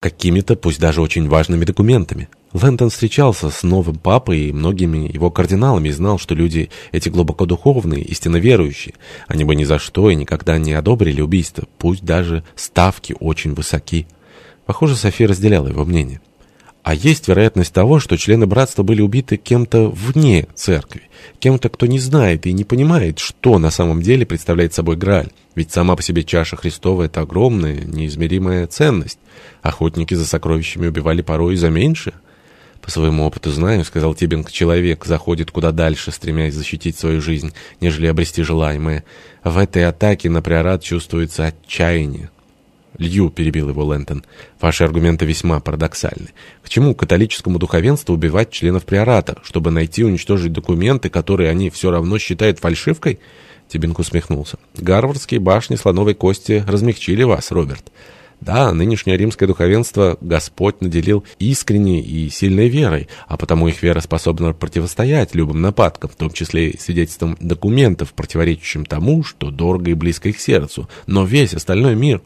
какими-то, пусть даже очень важными документами. Лэнтон встречался с новым папой и многими его кардиналами и знал, что люди эти глубоко духовные, истинно верующие. Они бы ни за что и никогда не одобрили убийство, пусть даже ставки очень высоки. Похоже, София разделяла его мнение. А есть вероятность того, что члены братства были убиты кем-то вне церкви, кем-то, кто не знает и не понимает, что на самом деле представляет собой Грааль. Ведь сама по себе чаша Христова — это огромная, неизмеримая ценность. Охотники за сокровищами убивали порой и за меньше. «По своему опыту знаю», — сказал Тибинг, — «человек заходит куда дальше, стремясь защитить свою жизнь, нежели обрести желаемое. В этой атаке на приорат чувствуется отчаяние». «Лью», — перебил его Лэнтон, — «ваши аргументы весьма парадоксальны. К чему католическому духовенству убивать членов приората, чтобы найти и уничтожить документы, которые они все равно считают фальшивкой?» Тибинг усмехнулся. «Гарвардские башни слоновой кости размягчили вас, Роберт». Да, нынешнее римское духовенство Господь наделил искренней и сильной верой, а потому их вера способна противостоять любым нападкам, в том числе и свидетельствам документов, противоречащим тому, что дорого и близко их сердцу. Но весь остальной мир